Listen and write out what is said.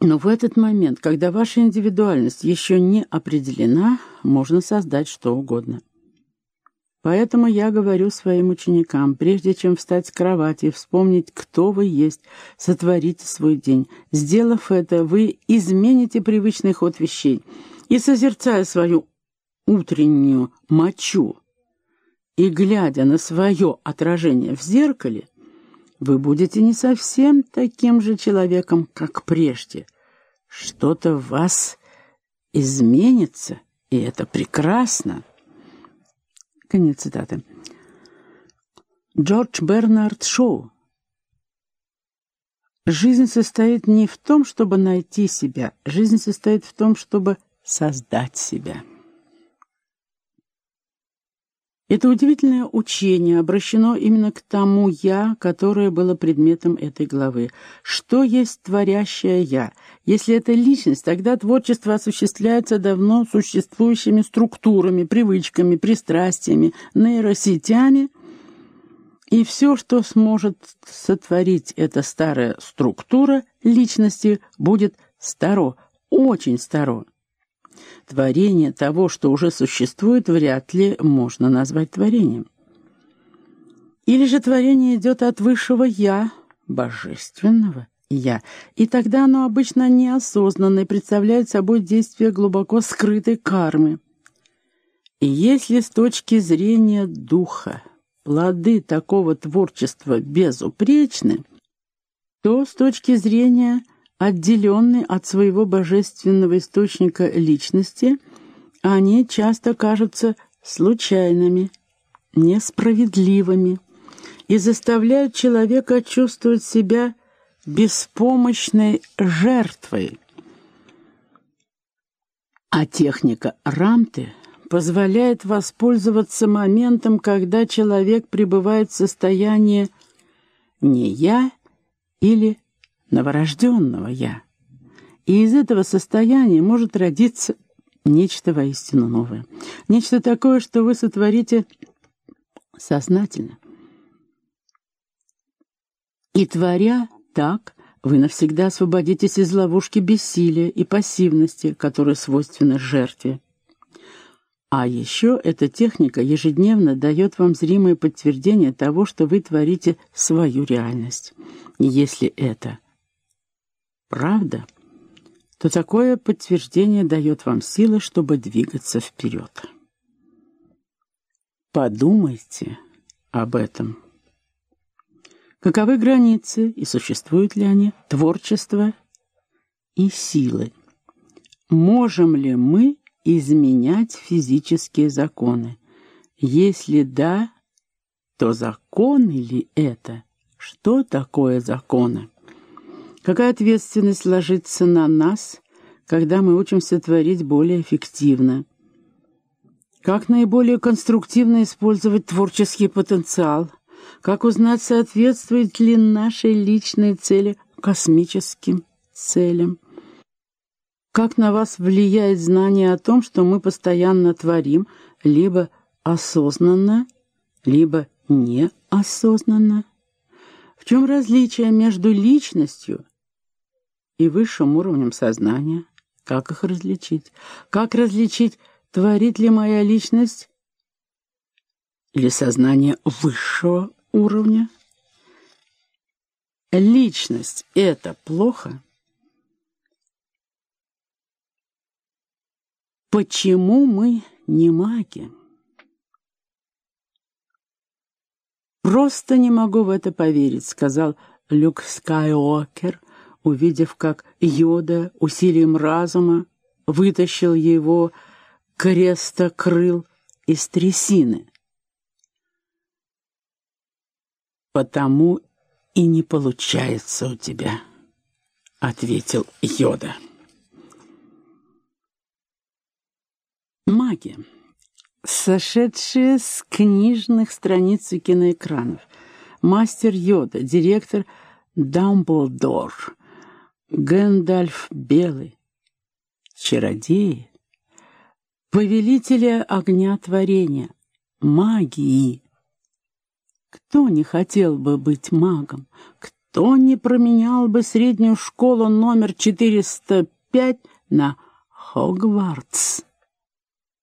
Но в этот момент, когда ваша индивидуальность еще не определена, можно создать что угодно. Поэтому я говорю своим ученикам, прежде чем встать с кровати и вспомнить, кто вы есть, сотворите свой день. Сделав это, вы измените привычный ход вещей. И, созерцая свою утреннюю мочу и глядя на свое отражение в зеркале, вы будете не совсем таким же человеком, как прежде. Что-то в вас изменится, и это прекрасно. Конец цитаты. Джордж Бернард Шоу. Жизнь состоит не в том, чтобы найти себя. Жизнь состоит в том, чтобы создать себя. Это удивительное учение обращено именно к тому «я», которое было предметом этой главы. Что есть творящее «я»? Если это личность, тогда творчество осуществляется давно существующими структурами, привычками, пристрастиями, нейросетями, и все, что сможет сотворить эта старая структура личности, будет старо, очень старо. Творение того, что уже существует, вряд ли можно назвать творением. Или же творение идет от высшего «я», божественного «я», и тогда оно обычно неосознанно и представляет собой действие глубоко скрытой кармы. И если с точки зрения духа плоды такого творчества безупречны, то с точки зрения отделенные от своего божественного источника личности, они часто кажутся случайными, несправедливыми и заставляют человека чувствовать себя беспомощной жертвой. А техника рамты позволяет воспользоваться моментом, когда человек пребывает в состоянии «не я» или новорожденного «я». И из этого состояния может родиться нечто воистину новое. Нечто такое, что вы сотворите сознательно. И творя так, вы навсегда освободитесь из ловушки бессилия и пассивности, которая свойственна жертве. А еще эта техника ежедневно дает вам зримое подтверждение того, что вы творите свою реальность. Если это правда, то такое подтверждение дает вам силы, чтобы двигаться вперед. Подумайте об этом. Каковы границы и существуют ли они, творчества и силы? Можем ли мы изменять физические законы? Если да, то законы ли это? Что такое законы? Какая ответственность ложится на нас, когда мы учимся творить более эффективно? Как наиболее конструктивно использовать творческий потенциал? Как узнать, соответствует ли нашей личной цели космическим целям? Как на вас влияет знание о том, что мы постоянно творим, либо осознанно, либо неосознанно? В чем различие между личностью и высшим уровнем сознания. Как их различить? Как различить, творит ли моя личность или сознание высшего уровня? Личность — это плохо? Почему мы не маги? «Просто не могу в это поверить», — сказал Люк Скайуокер, увидев, как Йода усилием разума вытащил его креста крыл из трясины. «Потому и не получается у тебя», — ответил Йода. Маги, сошедшие с книжных страниц и киноэкранов. Мастер Йода, директор Дамблдор, Гэндальф Белый, чародеи, повелители огня творения, магии. Кто не хотел бы быть магом? Кто не променял бы среднюю школу номер 405 на Хогвартс?